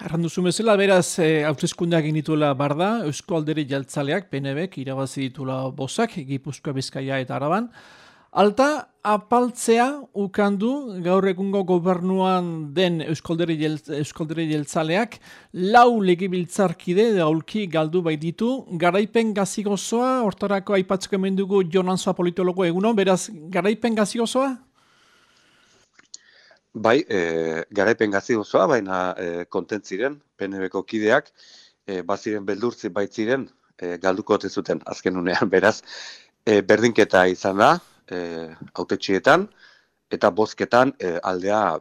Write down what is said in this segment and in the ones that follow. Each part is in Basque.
Arranduzu bezala, beraz, e, hautezkundeak dituela barda, Eusko Alderi Jaltzaleak, PNBek, irabazi ditula bozak, Gipuzkoa Bizkaia eta Araban. Alta, apaltzea ukandu gaur egungo gobernuan den Euskolderi, Euskolderi Jeltzaleak lau legibiltzarkide daulki galdu bai ditu. Garaipen gazigozoa, hortarako aipatzeko emendugu Jonanzoa politologo egunon, beraz, garaipen gazigozoa? Bai, e, garaipen gazi osoa, baina e, kontentziren, PNB-ko kideak, e, baziren beldurtzi baitziren, e, galduko zuten azken unean, beraz, e, berdinketa izan da, e, autetxietan, eta bozketan e, aldea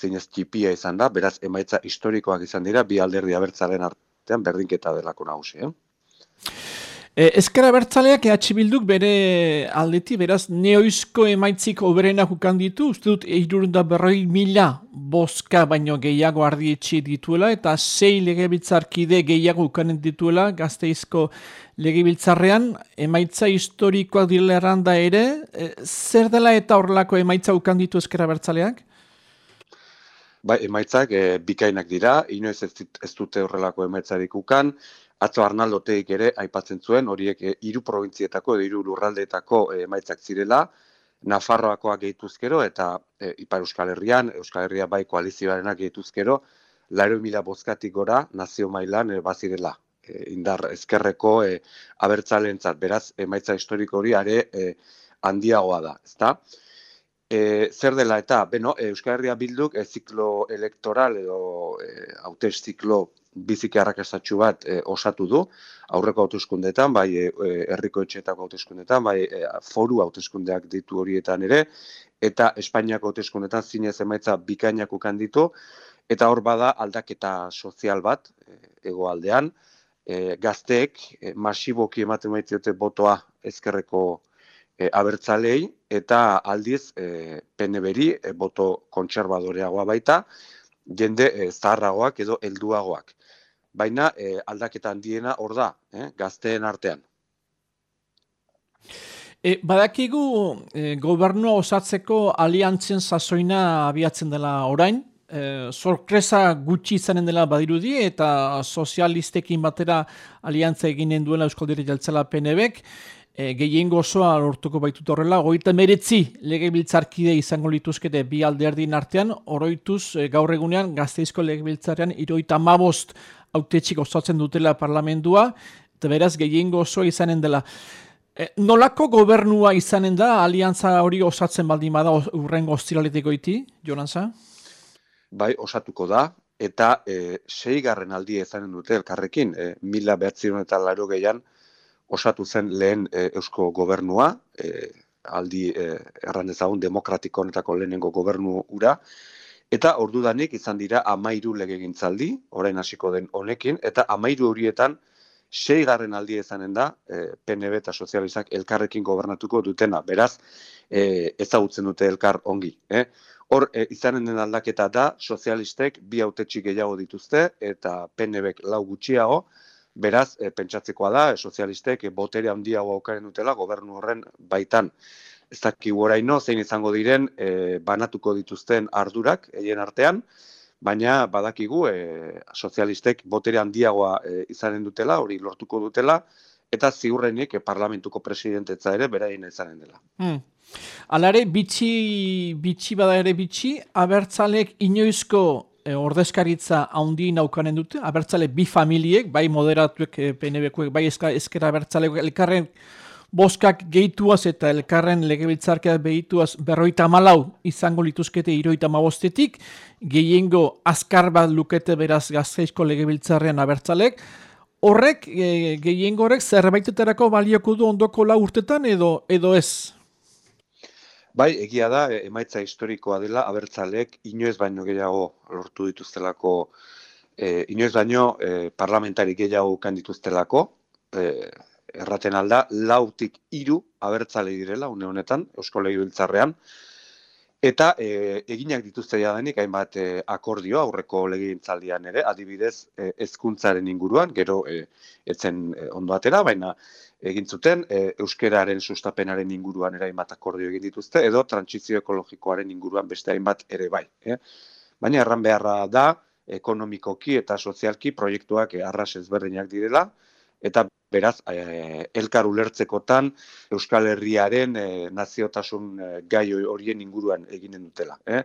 zinez txipia izan da, beraz, emaitza historikoak izan dira, bi alderdi abertzaren artean berdinketa delako nagusi, eh? E, ezkera bertzaleak EH Bilduk bere aldeti, beraz, neoizko emaitzik oberenak ukan ditu, uste dut, eirurunda berroi mila boska baino gehiago ardietxe dituela, eta sei legebiltzarkide gehiago ukanen dituela, gazteizko legebiltzarrean, emaitza historikoak direla erranda ere, e, zer dela eta horrelako emaitza ukan ditu ezkera bertzaleak? Bai, emaitzak e, bikainak dira, inoiz ez, ez dute horrelako emaitzarik ukan, Atzo Arnaldoteik ere aipatzen zuen, horiek eh, hiru probintzietako edo hiru lurraldeetako eh, emaitzak zirela, Nafarroakoak gehituzkero eta e, Ipar Euskal Herrian, Euskal Herria bai koalizioarenak gehituzkero, lairo mila bozkatik gora nazio mailan e, bazirela. indar ezkerreko e, abertzalentzat, beraz, emaitza historiko hori are e, handiagoa da, ezta? E, zer dela eta, beno, Euskal Herria bilduk e, ziklo elektoral edo e, hautez ziklo biziki arrakastatxu bat e, osatu du, aurreko hauteskundetan, bai e, herriko etxetako hauteskundetan, bai e, foru hauteskundeak ditu horietan ere, eta Espainiako hauteskundetan zinez emaitza bikainak ukan ditu, eta hor bada aldaketa sozial bat, e, egoaldean, e, gazteek e, masiboki ematen maitziote botoa ezkerreko e, abertzalei, eta aldiz e, peneberi e, boto kontserbadoreagoa baita, jende e, zaharragoak edo helduagoak. Baina e, aldaketa handiena hor da, eh, gazteen artean. E, badakigu e, gobernua osatzeko aliantzen sasoina abiatzen dela orain, e, sorpresa gutxi izanen dela badirudi eta sozialistekin batera aliantza eginen duela Euskal Diri Jaltzela PNBek, e, gehien gozoa lortuko baitut horrela, goita meretzi lege biltzarkide izango lituzkete bi alderdin artean, oroituz e, gaur egunean gazteizko lege biltzarean iroita mabost autetxik osatzen dutela parlamentua, eta beraz gehiengo osoa izanen dela. E, nolako gobernua izanen da, aliantza hori osatzen baldin bada urrengo ostiraliteko iti, Jonanza? Bai, osatuko da, eta e, sei garren aldi izanen dute elkarrekin, e, mila behatziron eta laro gehian osatu zen lehen e, eusko gobernua, e, aldi e, erran ezagun demokratiko honetako lehenengo gobernu ura, Eta ordudanik izan dira amairu legegintzaldi, orain hasiko den honekin, eta amairu horietan sei garren aldi ezanen da, e, PNB eta sozializak elkarrekin gobernatuko dutena, beraz, e, ezagutzen dute elkar ongi. Eh? Hor, e, izanen den aldaketa da, sozialistek bi autetxik gehiago dituzte, eta PNBek lau gutxiago, beraz, e, pentsatzekoa da, e, sozialistek e, botere handiago aukaren dutela, gobernu horren baitan ez daki oraino zein izango diren e, banatuko dituzten ardurak egin artean, baina badakigu e, sozialistek botere handiagoa e, izanen dutela, hori lortuko dutela, eta ziurrenik e, parlamentuko presidentetza ere beraien izanen dela. Hmm. Alare, bitxi, bitxi bada ere bitxi, abertzalek inoizko e, ordezkaritza handi naukanen dute, abertzale bi familiek, bai moderatuek, e, PNB-kuek, bai eskera abertzalek, elkarren boskak gehituaz eta elkarren legebiltzarkea behituaz berroita malau izango lituzkete iroita mabostetik, gehiengo azkar bat lukete beraz gazteizko legebiltzarrean abertzalek, horrek e, gehiengo horrek zerbaitetarako balioko du ondoko la urtetan edo edo ez? Bai, egia da, e, emaitza historikoa dela, abertzalek inoez baino gehiago lortu dituztelako, e, inoez baino e, parlamentari gehiago kan dituztelako, e, erraten alda, lautik iru abertzale direla, une honetan, Eusko Legibiltzarrean, eta e, eginak dituzte denik hainbat e, akordio aurreko legintzaldian ere, adibidez, e, ezkuntzaren inguruan, gero e, etzen e, ondo atera, baina egin zuten e, euskeraren sustapenaren inguruan ere hainbat akordio egin dituzte, edo trantsizio ekologikoaren inguruan beste hainbat ere bai. Eh? Baina erran beharra da, ekonomikoki eta sozialki proiektuak arras ezberdinak direla, eta beraz, e, elkar ulertzekotan Euskal Herriaren e, naziotasun e, gai horien inguruan eginen dutela. Eh?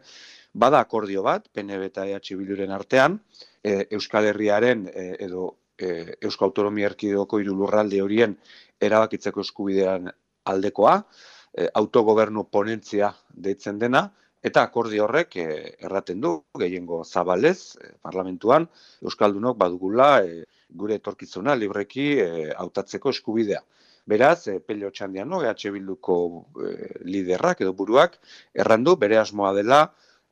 Bada akordio bat, PNB eta EH Biluren artean, e, Euskal Herriaren e, edo e, Eusko Autonomia Erkideko irulurralde horien erabakitzeko eskubidean aldekoa, e, autogobernu ponentzia deitzen dena, eta akordio horrek e, erraten du, gehiengo zabalez, e, parlamentuan, Euskaldunok badugula e, gure etorkizuna libreki e, hautatzeko eskubidea. Beraz, e, Pelio Txandiano, EH Bilduko e, liderrak edo buruak, errandu bere asmoa dela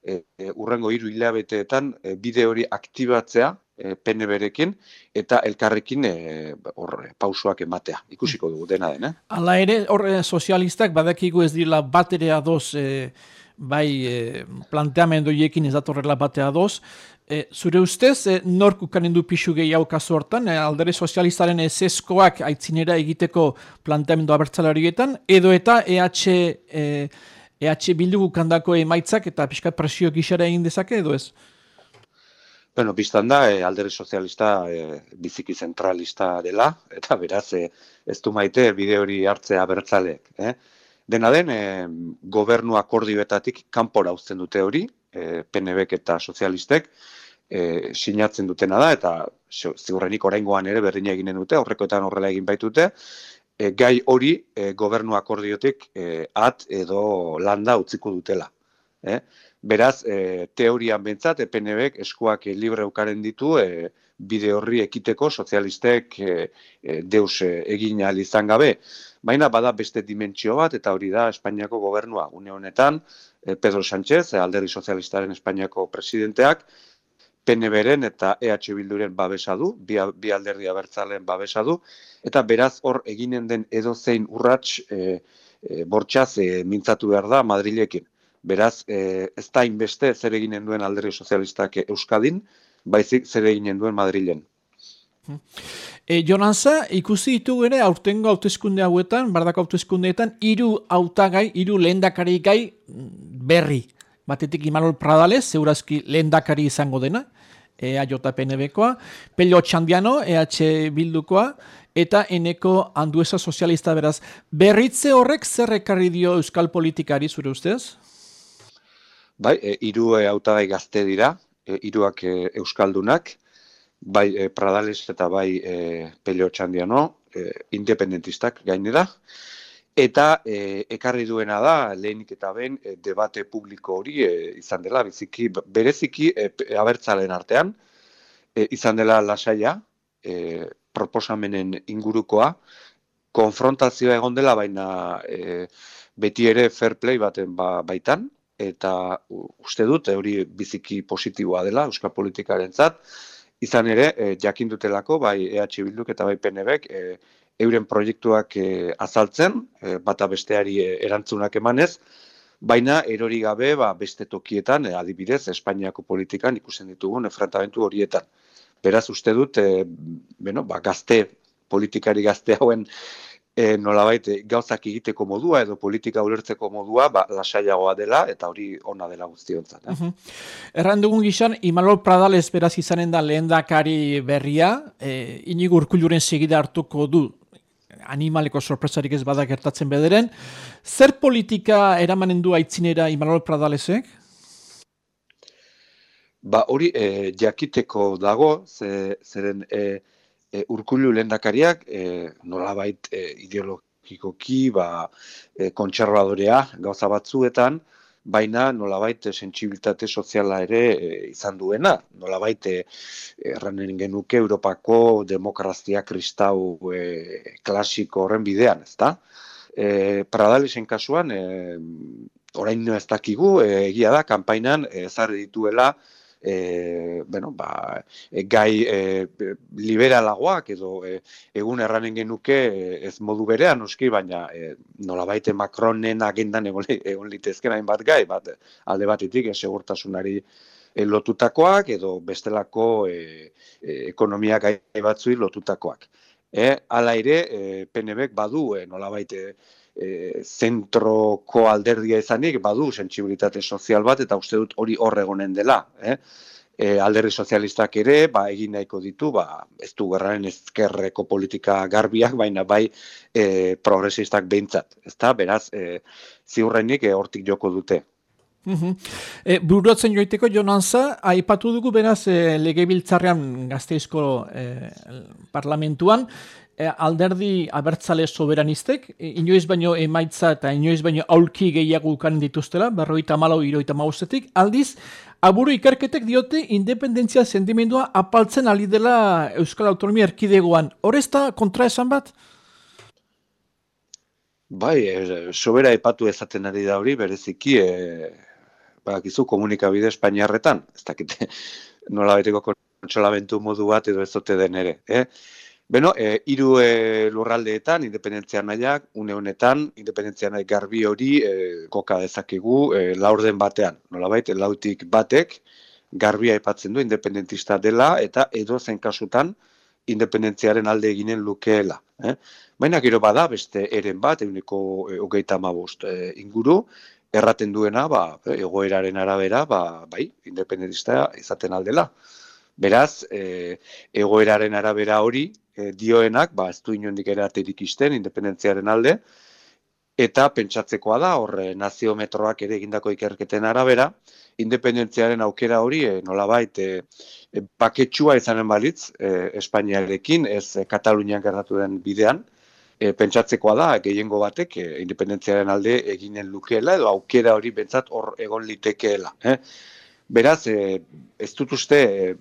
e, e, urrengo hiru hilabeteetan e, bide hori aktibatzea e, PNB-rekin eta elkarrekin e, hor pausoak ematea. Ikusiko dugu dena den, eh? Hala ere, hor sozialistak badakigu ez dira bat ere adoz e, bai e, planteamendoiekin ez datorrela batea adoz, E, zure ustez, e, nork ukanen du pixu gehiago kasu hortan, e, aldere sozialistaren eseskoak aitzinera egiteko planteamendu abertzalarietan, edo eta EH, e, EH bildu gukandako emaitzak eta pixka presio gixara egin dezake, edo ez? Bueno, biztan da, e, aldere sozialista e, biziki zentralista dela, eta beraz, e, ez du maite bide hori hartzea abertzaleek. Eh? Dena den, e, gobernu akordioetatik kanpora uzten dute hori, e, PNBek eta sozialistek, e, sinatzen dutena da, eta ziurrenik oraingoan ere berdina eginen dute, horrekoetan horrela egin baitute, e, gai hori e, gobernu akordiotik e, at edo landa utziko dutela. E? Beraz, e, teorian bentsat, e, PNBek eskuak libre ukaren ditu, e, bide horri ekiteko sozialistek e, e, deus e, egin izan gabe. Baina bada beste dimentsio bat, eta hori da Espainiako gobernua. Une honetan, e, Pedro Sánchez, e, alderri sozialistaren Espainiako presidenteak, PNB-ren eta EH Bilduren babesa du, bi, bi alderdi abertzalen babesa du, eta beraz hor eginen den edo zein urrats e, e, bortxaz e, mintzatu behar da Madrilekin. Beraz, e, ez da inbeste zer eginen duen alderri sozialistak Euskadin, baizik zer eginen duen Madrilen. E, Jonanza, ikusi ditu ere aurtengo hauteskunde hauetan, bardako hauteskundeetan, hiru hautagai, hiru lehendakari gai berri. Batetik Imanol Pradales, zeurazki lehendakari izango dena, EAJPNB-koa, Pello Txandiano, EH Bildukoa, eta eneko handuesa sozialista beraz. Berritze horrek zer ekarri dio euskal politikari zure ustez? Bai, e, iru e, hautagai gazte dira, e, iruak e, euskaldunak, bai e, Pradales eta bai e, Pello Txandiano, e, independentistak gainera, Eta e, ekarri duena da, lehenik eta ben, e, debate publiko hori e, izan dela, biziki, bereziki e, abertzalen artean, e, izan dela lasaia, e, proposamenen ingurukoa, konfrontazioa egon dela, baina e, beti ere fair play baten ba, baitan, eta uste dut, hori biziki positiboa dela, euskal politikaren zat, izan ere, e, jakin dutelako, bai EH Bilduk eta bai PNBek, e, euren proiektuak e, azaltzen, e, bata besteari erantzunak emanez, baina erori gabe ba, beste tokietan, e, adibidez, Espainiako politikan ikusten ditugun efrantamentu horietan. Beraz uste dut, e, bueno, ba, gazte, politikari gazte hauen e, nolabait gauzak egiteko modua edo politika ulertzeko modua ba, lasaiagoa dela eta hori ona dela guztiontzat. Eh? Uh Erran dugun gizan, Imanol Pradales beraz izanen da lehendakari berria, e, inigo urkuluren segida hartuko du animaleko sorpresarik ez badak gertatzen bederen. Zer politika eramanen du aitzinera Imanol Pradalesek? Ba, hori e, jakiteko dago, ze, zeren e, e, urkulu lehendakariak e, nolabait e, ideologikoki ba, e, kontserbadorea gauza batzuetan, baina nolabait sentsibilitate soziala ere e, izan duena. Nolabait e, erranen genuke Europako demokrazia kristau e, klasiko horren bidean, ezta? E, Pradalesen kasuan, e, orain ez dakigu, e, egia da, kanpainan ezarri dituela e, bueno, ba, e, gai e, liberalagoak edo e, egun erranen genuke ez modu berean noski baina e, nola baite Macronen agendan egon, egon litezken hainbat gai, bat, alde batetik segurtasunari lotutakoak edo bestelako e, e, ekonomia gai batzui lotutakoak. E, ala ere, e, PNBek badu e, nola baite e, zentroko alderdia izanik, badu sentsibilitate sozial bat, eta uste dut hori hor egonen dela. Eh? e, alderri sozialistak ere, ba, egin nahiko ditu, ba, ez du gerraren ezkerreko politika garbiak, baina bai e, progresistak behintzat. Ez da, beraz, e, ziurrenik e, hortik joko dute. Uhum. E, Buruatzen joiteko, Jonanza, aipatu dugu beraz e, legebiltzarrean gazteizko e, parlamentuan, e, alderdi abertzale soberanistek, e, inoiz baino emaitza eta inoiz baino aulki gehiago ukan dituztela, berroita malau, iroita mauzetik, aldiz, aburu ikerketek diote independentzia sentimendua apaltzen ali dela Euskal Autonomia erkidegoan. Horrezta kontra esan bat? Bai, sobera epatu ezaten ari da hori, bereziki, e, badakizu komunikabide Espainiarretan, ez dakite nola beteko kontsolamentu modu bat edo ez zote den ere. Eh? Beno, e, iru e, lurraldeetan, independentzia nahiak, une honetan, independentzia nahi garbi hori e, koka dezakegu e, laurden batean. Nola baita, lautik batek garbia epatzen du independentista dela eta edo zen kasutan independentziaren alde eginen lukeela. Eh? Baina gero bada beste eren bat, eguneko e, hogeita e, inguru, erraten duena, ba, egoeraren arabera, ba, bai, independentista izaten aldela. Beraz, e, egoeraren arabera hori, e, dioenak, ba, ez du inondik ere aterik independentziaren alde, eta pentsatzekoa da, horre nazio metroak ere egindako ikerketen arabera, independentziaren aukera hori, e, nolabait, e, paketsua izanen balitz, e, Espainiarekin, ez Katalunian gertatu den bidean, e, pentsatzekoa da, gehiengo batek, e, independentziaren alde eginen lukeela, edo aukera hori bentsat hor egon litekeela. Eh? Beraz, e, ez dut uste, e,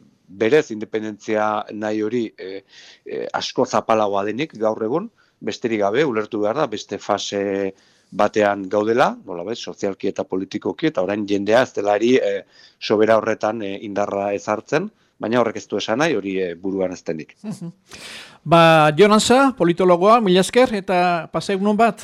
berez independentzia nahi hori e, e, asko zapalagoa denik gaur egun, besterik gabe, ulertu behar da, beste fase batean gaudela, nola bez, sozialki eta politikoki, eta orain jendea ez delari e, sobera horretan e, indarra ezartzen, baina horrek ez du esan nahi hori e, buruan ez denik. Ba, Jonanza, politologoa, mila esker, eta paseunon bat?